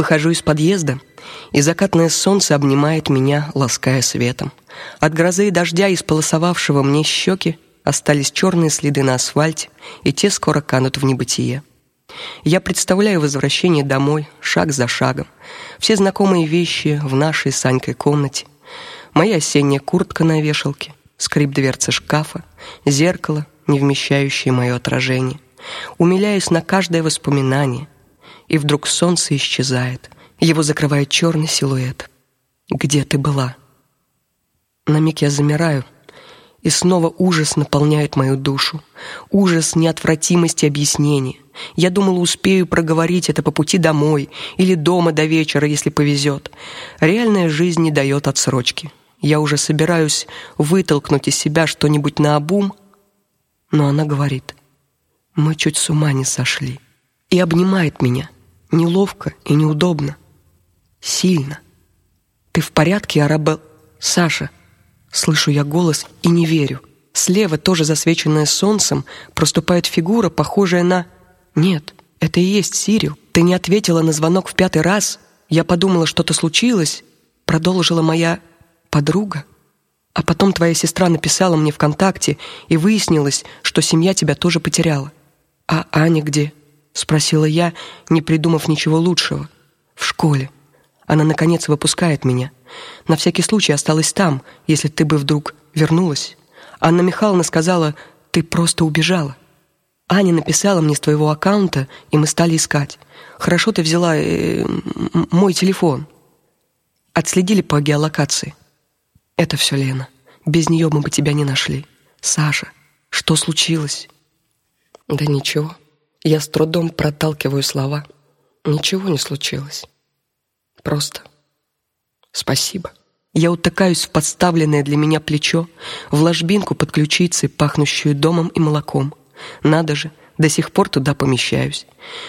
Выхожу из подъезда, и закатное солнце обнимает меня, лаская светом. От грозы и дождя, исполосовавшего мне щеки, остались черные следы на асфальте, и те скоро канут в небытие. Я представляю возвращение домой, шаг за шагом. Все знакомые вещи в нашей с Анькой комнате. Моя осенняя куртка на вешалке, скрип дверцы шкафа, зеркало, не вмещающее мое отражение. Умиляюсь на каждое воспоминание, и вдруг солнце исчезает. Его закрывает черный силуэт. Где ты была? На миг я замираю, и снова ужас наполняет мою душу. Ужас неотвратимости объяснения. Я думала, успею проговорить это по пути домой или дома до вечера, если повезет. Реальная жизнь не дает отсрочки. Я уже собираюсь вытолкнуть из себя что-нибудь на обум, но она говорит: "Мы чуть с ума не сошли". И обнимает меня, неловко и неудобно, сильно. Ты в порядке, Арабел? Саша, слышу я голос и не верю. Слева, тоже засвеченная солнцем, проступает фигура, похожая на Нет, это и есть Сирил. Ты не ответила на звонок в пятый раз. Я подумала, что-то случилось, продолжила моя подруга. А потом твоя сестра написала мне ВКонтакте, и выяснилось, что семья тебя тоже потеряла. А Аня где? Спросила я, не придумав ничего лучшего. В школе. Она наконец выпускает меня. На всякий случай осталась там, если ты бы вдруг вернулась. Анна Михайловна сказала: "Ты просто убежала". Аня написала мне с твоего аккаунта, и мы стали искать. Хорошо ты взяла э, мой телефон. Отследили по геолокации. Это все Лена. Без нее мы бы тебя не нашли. Саша, что случилось? Да ничего. Я с трудом проталкиваю слова. Ничего не случилось. Просто спасибо. Я утыкаюсь в подставленное для меня плечо, в ложбинку под ключицей, пахнущую домом и молоком. Надо же, до сих пор туда помещаюсь.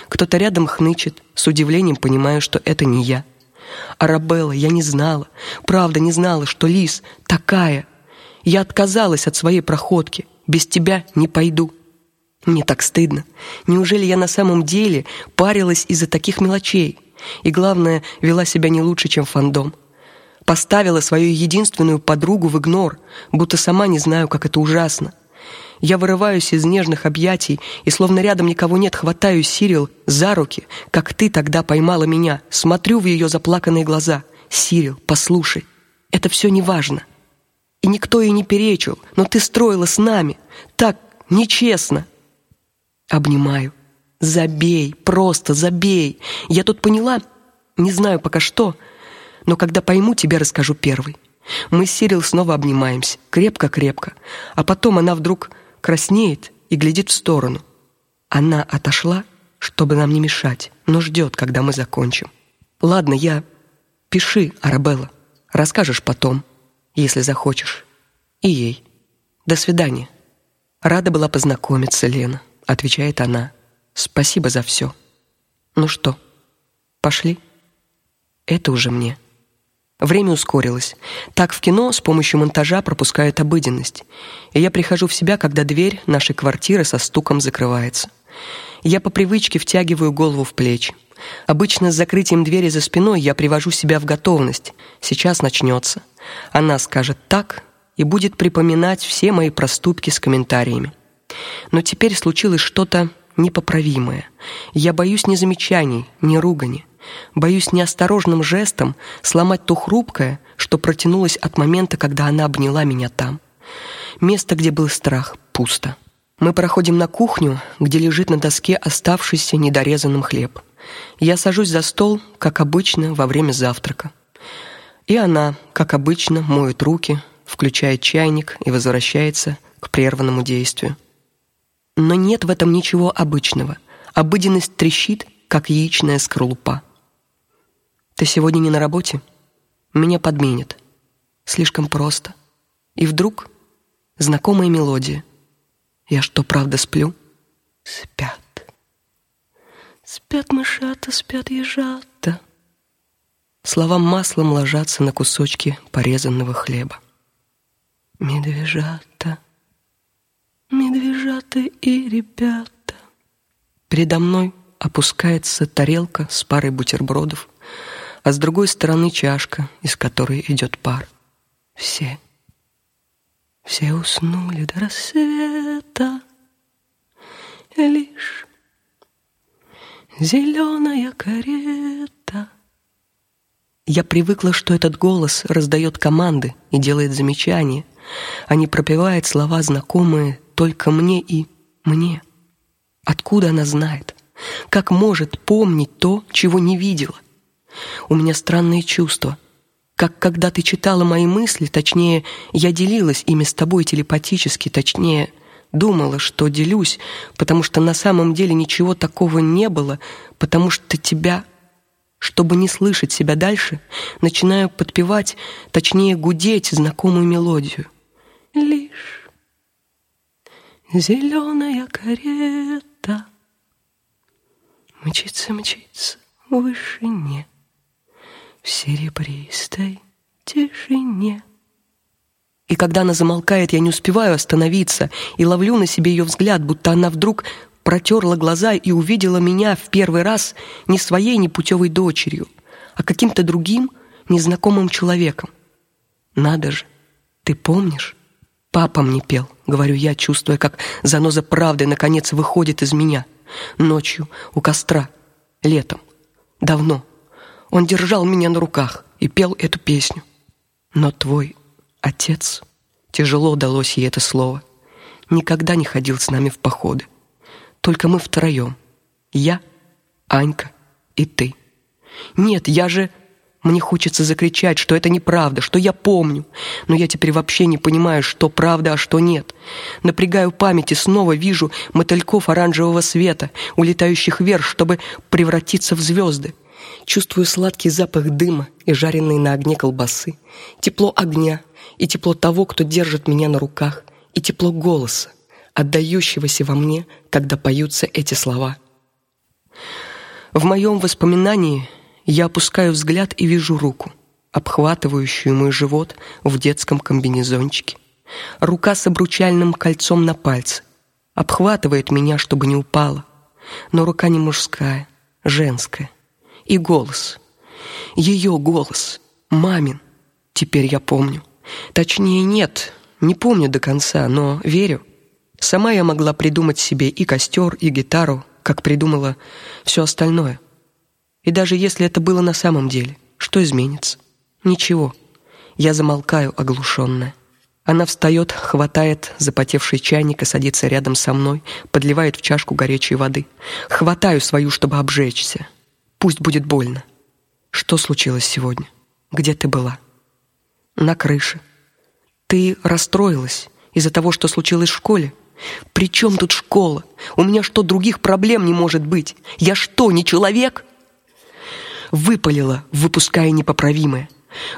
Кто-то рядом хнычет, с удивлением понимаю, что это не я. Арабелла, я не знала, правда не знала, что Лис такая. Я отказалась от своей проходки. Без тебя не пойду. Мне так стыдно. Неужели я на самом деле парилась из-за таких мелочей? И главное, вела себя не лучше, чем фандом. Поставила свою единственную подругу в игнор, будто сама не знаю, как это ужасно. Я вырываюсь из нежных объятий и словно рядом никого нет, хватаю Сирил за руки, как ты тогда поймала меня. Смотрю в ее заплаканные глаза. Сирил, послушай, это все не важно. И никто ей не перечил, но ты строила с нами так нечестно. Обнимаю. Забей, просто забей. Я тут поняла, не знаю пока что, но когда пойму, тебе расскажу первый. Мы с Сирил снова обнимаемся, крепко-крепко, а потом она вдруг краснеет и глядит в сторону. Она отошла, чтобы нам не мешать, но ждет, когда мы закончим. Ладно, я пиши, Арабелла. Расскажешь потом, если захочешь. И ей. До свидания. Рада была познакомиться, Лена, отвечает она. Спасибо за все. Ну что? Пошли. Это уже мне. Время ускорилось. Так в кино с помощью монтажа пропускают обыденность. И я прихожу в себя, когда дверь нашей квартиры со стуком закрывается. Я по привычке втягиваю голову в плечи. Обычно с закрытием двери за спиной я привожу себя в готовность. Сейчас начнется. Она скажет так и будет припоминать все мои проступки с комментариями. Но теперь случилось что-то непоправимое. Я боюсь ни замечаний, ни ругани. Боюсь неосторожным жестом сломать то хрупкое, что протянулось от момента, когда она обняла меня там. Место, где был страх, пусто. Мы проходим на кухню, где лежит на доске оставшийся недорезанным хлеб. Я сажусь за стол, как обычно, во время завтрака. И она, как обычно, моет руки, включает чайник и возвращается к прерванному действию. Но нет в этом ничего обычного. Обыденность трещит, как яичная скорлупа. Ты сегодня не на работе? Меня подменят. Слишком просто. И вдруг знакомая мелодия. Я что, правда сплю? Спят. Спят мышата, спят ежата. Слова маслом ложатся на кусочки порезанного хлеба. Медвежата, медвежата и ребята. Передо мной опускается тарелка с парой бутербродов, а с другой стороны чашка, из которой идет пар. Все, все уснули до рассвета, лишь зеленая карета. Я привыкла, что этот голос раздает команды и делает замечания, а не пропевает слова, знакомые только мне и мне. Откуда она знает? Как может помнить то, чего не видела? У меня странные чувства. Как когда ты читала мои мысли, точнее, я делилась ими с тобой телепатически, точнее, думала, что делюсь, потому что на самом деле ничего такого не было, потому что тебя чтобы не слышать себя дальше, начинаю подпевать, точнее гудеть знакомую мелодию. Лишь зеленая карета мчится, мчится в вышине, в серебристой тишине. И когда она замолкает, я не успеваю остановиться и ловлю на себе ее взгляд, будто она вдруг протерла глаза и увидела меня в первый раз не своей непутевой дочерью, а каким-то другим, незнакомым человеком. Надо же, ты помнишь? Папа мне пел, говорю я, чувствуя, как заноза правды наконец выходит из меня. Ночью у костра, летом, давно. Он держал меня на руках и пел эту песню. Но твой отец, тяжело далось ей это слово, никогда не ходил с нами в походы. Только мы втроем. Я, Анька и ты. Нет, я же мне хочется закричать, что это неправда, что я помню, но я теперь вообще не понимаю, что правда, а что нет. Напрягаю память и снова вижу мотыльков оранжевого света, улетающих вверх, чтобы превратиться в звезды. Чувствую сладкий запах дыма и жареной на огне колбасы, тепло огня и тепло того, кто держит меня на руках, и тепло голоса, отдающегося во мне, когда поются эти слова. В моем воспоминании я опускаю взгляд и вижу руку, обхватывающую мой живот в детском комбинезончике. Рука с обручальным кольцом на пальце обхватывает меня, чтобы не упала. Но рука не мужская, женская. И голос. ее голос, мамин. Теперь я помню. Точнее, нет, не помню до конца, но верю. Сама я могла придумать себе и костер, и гитару, как придумала все остальное. И даже если это было на самом деле, что изменится? Ничего. Я замолкаю, оглушенная. Она встает, хватает запотевший чайник и садится рядом со мной, подливает в чашку горячей воды. Хватаю свою, чтобы обжечься. Пусть будет больно. Что случилось сегодня? Где ты была? На крыше. Ты расстроилась из-за того, что случилось в школе? При чем тут школа? У меня что, других проблем не может быть? Я что, не человек? Выпалила, выпуская непоправимое.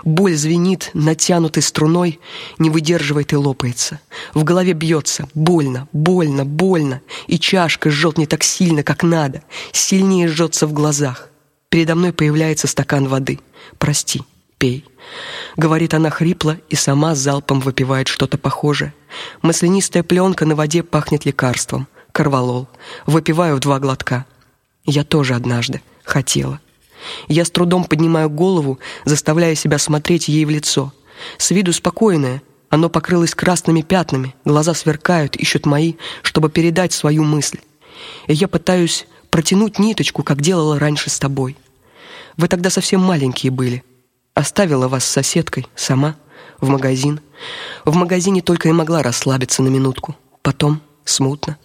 Боль звенит натянутой струной, не выдерживает и лопается. В голове бьется, больно, больно, больно, и чашка жжет не так сильно, как надо, сильнее жжется в глазах. Передо мной появляется стакан воды. Прости, пей говорит она хрипло и сама залпом выпивает что-то похожее. Маслянистая пленка на воде пахнет лекарством. Карвалол. Выпиваю два глотка. Я тоже однажды хотела. Я с трудом поднимаю голову, заставляя себя смотреть ей в лицо. С виду спокойное, оно покрылось красными пятнами, глаза сверкают, ищут мои, чтобы передать свою мысль. И я пытаюсь протянуть ниточку, как делала раньше с тобой. Вы тогда совсем маленькие были. Оставила вас с соседкой сама в магазин. В магазине только и могла расслабиться на минутку. Потом смутно.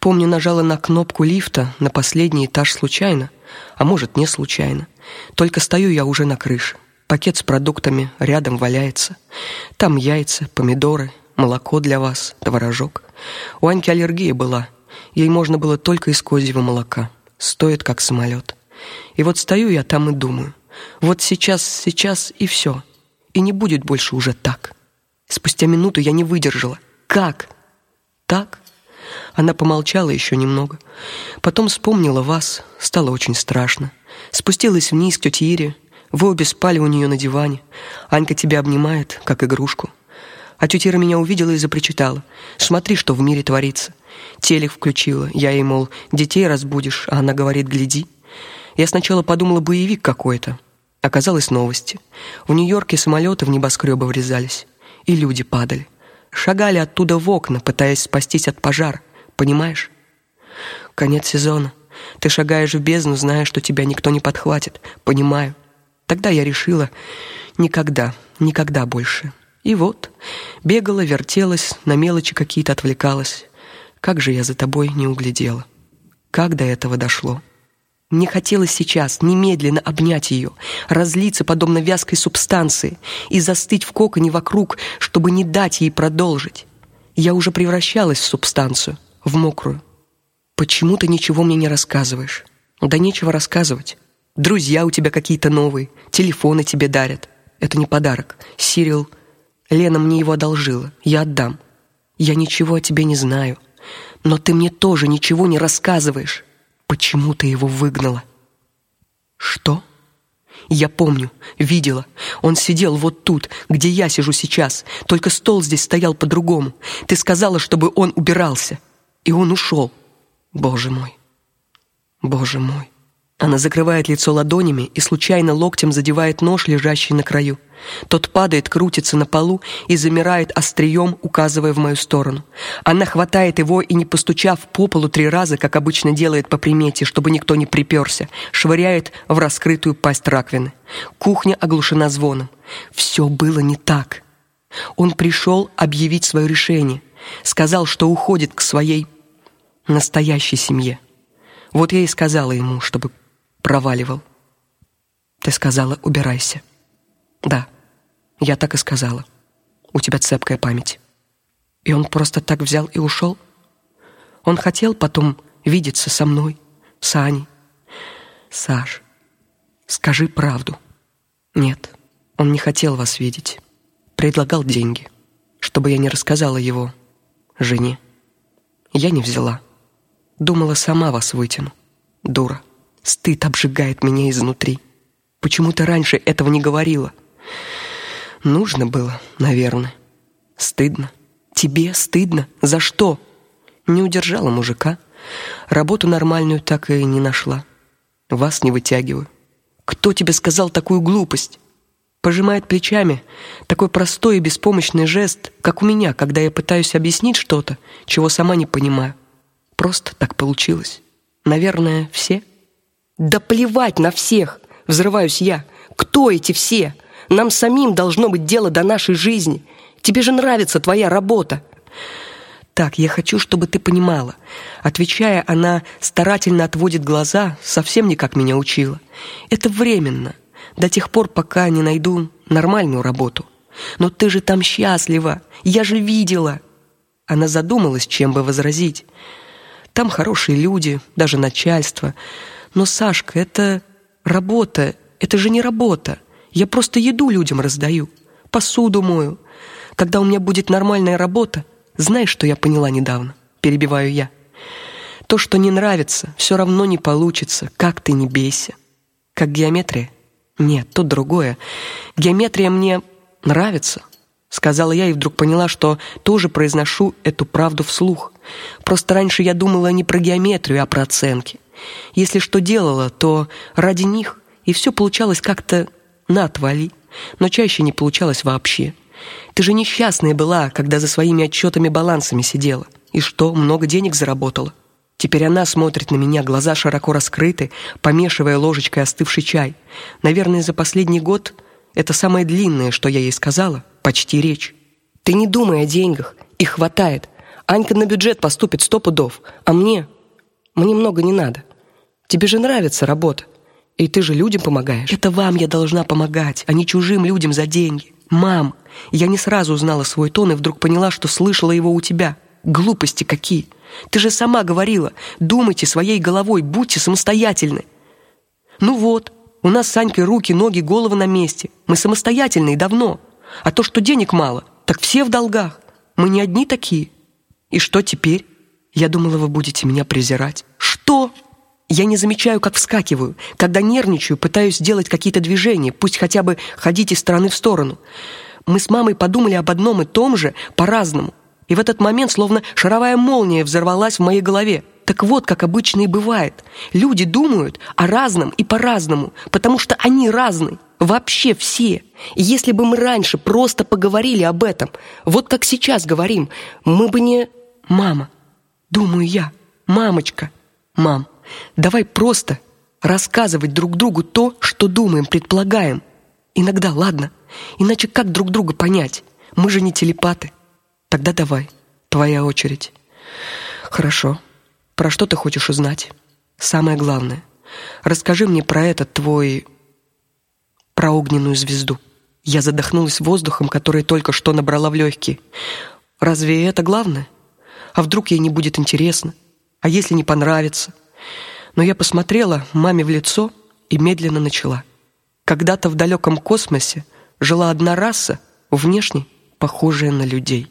Помню, нажала на кнопку лифта на последний этаж случайно, а может, не случайно. Только стою я уже на крыше. Пакет с продуктами рядом валяется. Там яйца, помидоры, молоко для вас, творожок. У Аньки аллергия была. Ей можно было только из козьего молока. Стоит как самолет. И вот стою я там и думаю: вот сейчас, сейчас и все. И не будет больше уже так. Спустя минуту я не выдержала. Как? Так? Она помолчала еще немного. Потом вспомнила вас, стало очень страшно. Спустилась вниз к тете Ире. Вы обе спали у нее на диване. Анька тебя обнимает, как игрушку. А тетя Ира меня увидела и запричитала: "Смотри, что в мире творится". Телек включила. Я ей, мол, детей разбудишь, а она говорит: "Гляди". Я сначала подумала боевик какой-то, Оказалось новости. В Нью-Йорке самолеты в небоскребы врезались, и люди падали. Шагали оттуда в окна, пытаясь спастись от пожара. Понимаешь? Конец сезона. Ты шагаешь в бездну, зная, что тебя никто не подхватит. Понимаю. Тогда я решила никогда, никогда больше. И вот, бегала, вертелась, на мелочи какие-то отвлекалась. Как же я за тобой не углядела. Как до этого дошло? Мне хотелось сейчас немедленно обнять ее, разлиться подобно вязкой субстанции и застыть в коконе вокруг, чтобы не дать ей продолжить. Я уже превращалась в субстанцию, в мокрую. Почему ты ничего мне не рассказываешь? Да нечего рассказывать. Друзья у тебя какие-то новые, телефоны тебе дарят. Это не подарок. Сирил Лена мне его одолжила. Я отдам. Я ничего о тебе не знаю. Но ты мне тоже ничего не рассказываешь. Почему ты его выгнала? Что? Я помню, видела. Он сидел вот тут, где я сижу сейчас. Только стол здесь стоял по-другому. Ты сказала, чтобы он убирался, и он ушел. Боже мой. Боже мой. Она закрывает лицо ладонями и случайно локтем задевает нож, лежащий на краю. Тот падает, крутится на полу и замирает острием, указывая в мою сторону. Она хватает его и не постучав по полу три раза, как обычно делает по примете, чтобы никто не приперся, швыряет в раскрытую пасть раковины. Кухня оглушена звоном. Все было не так. Он пришел объявить свое решение, сказал, что уходит к своей настоящей семье. Вот я и сказала ему, чтобы проваливал. Ты сказала: "Убирайся". Да. Я так и сказала. У тебя цепкая память. И он просто так взял и ушел? Он хотел потом видеться со мной, с Аней. Саш, скажи правду. Нет, он не хотел вас видеть. Предлагал деньги, чтобы я не рассказала его жене. Я не взяла. Думала, сама вас вытяну. Дура. Стыд обжигает меня изнутри. Почему ты раньше этого не говорила? Нужно было, наверное. Стыдно. Тебе стыдно? За что? Не удержала мужика. Работу нормальную так и не нашла. Вас не вытягиваю. Кто тебе сказал такую глупость? Пожимает плечами. Такой простой и беспомощный жест, как у меня, когда я пытаюсь объяснить что-то, чего сама не понимаю. Просто так получилось. Наверное, все да плевать на всех, взрываюсь я. Кто эти все? Нам самим должно быть дело до нашей жизни. Тебе же нравится твоя работа. Так, я хочу, чтобы ты понимала. Отвечая, она старательно отводит глаза, совсем не как меня учила. Это временно, до тех пор, пока не найду нормальную работу. Но ты же там счастлива. Я же видела. Она задумалась, чем бы возразить. Там хорошие люди, даже начальство. Но, Сашка, это работа, это же не работа. Я просто еду людям раздаю, посуду мою. Когда у меня будет нормальная работа, знаешь, что я поняла недавно? Перебиваю я. То, что не нравится, все равно не получится, как ты не бейся. Как геометрия? Нет, тут другое. Геометрия мне нравится, сказала я и вдруг поняла, что тоже произношу эту правду вслух. Просто раньше я думала не про геометрию, а про оценки. Если что делала, то ради них, и все получалось как-то на отвали, но чаще не получалось вообще. Ты же несчастная была, когда за своими отчетами-балансами сидела. И что, много денег заработала? Теперь она смотрит на меня, глаза широко раскрыты, помешивая ложечкой остывший чай. Наверное, за последний год это самое длинное, что я ей сказала, почти речь. Ты не думай о деньгах, их хватает. Анька на бюджет поступит сто пудов, а мне мне много не надо. Тебе же нравится работа. И ты же людям помогаешь. Это вам я должна помогать, а не чужим людям за деньги. Мам, я не сразу узнала свой тон и вдруг поняла, что слышала его у тебя. Глупости какие. Ты же сама говорила: "Думайте своей головой, будьте самостоятельны". Ну вот, у нас с Санькой руки, ноги, головы на месте. Мы самостоятельные давно. А то, что денег мало, так все в долгах. Мы не одни такие. И что теперь? Я думала, вы будете меня презирать. Что? Я не замечаю, как вскакиваю, когда нервничаю, пытаюсь сделать какие-то движения, пусть хотя бы ходить из стороны в сторону. Мы с мамой подумали об одном и том же по-разному. И в этот момент словно шаровая молния взорвалась в моей голове. Так вот, как обычно и бывает. Люди думают о разном и по-разному, потому что они разные. Вообще все. И если бы мы раньше просто поговорили об этом, вот как сейчас говорим, мы бы не... Мама, думаю я, мамочка, мам, давай просто рассказывать друг другу то, что думаем, предполагаем. Иногда, ладно, иначе как друг друга понять? Мы же не телепаты. Тогда давай, твоя очередь. Хорошо. Про что ты хочешь узнать? Самое главное. Расскажи мне про этот твой про огненную звезду. Я задохнулась воздухом, который только что набрала в легкие. Разве это главное? А вдруг ей не будет интересно? А если не понравится? Но я посмотрела маме в лицо и медленно начала. Когда-то в далеком космосе жила одна раса, внешне похожая на людей.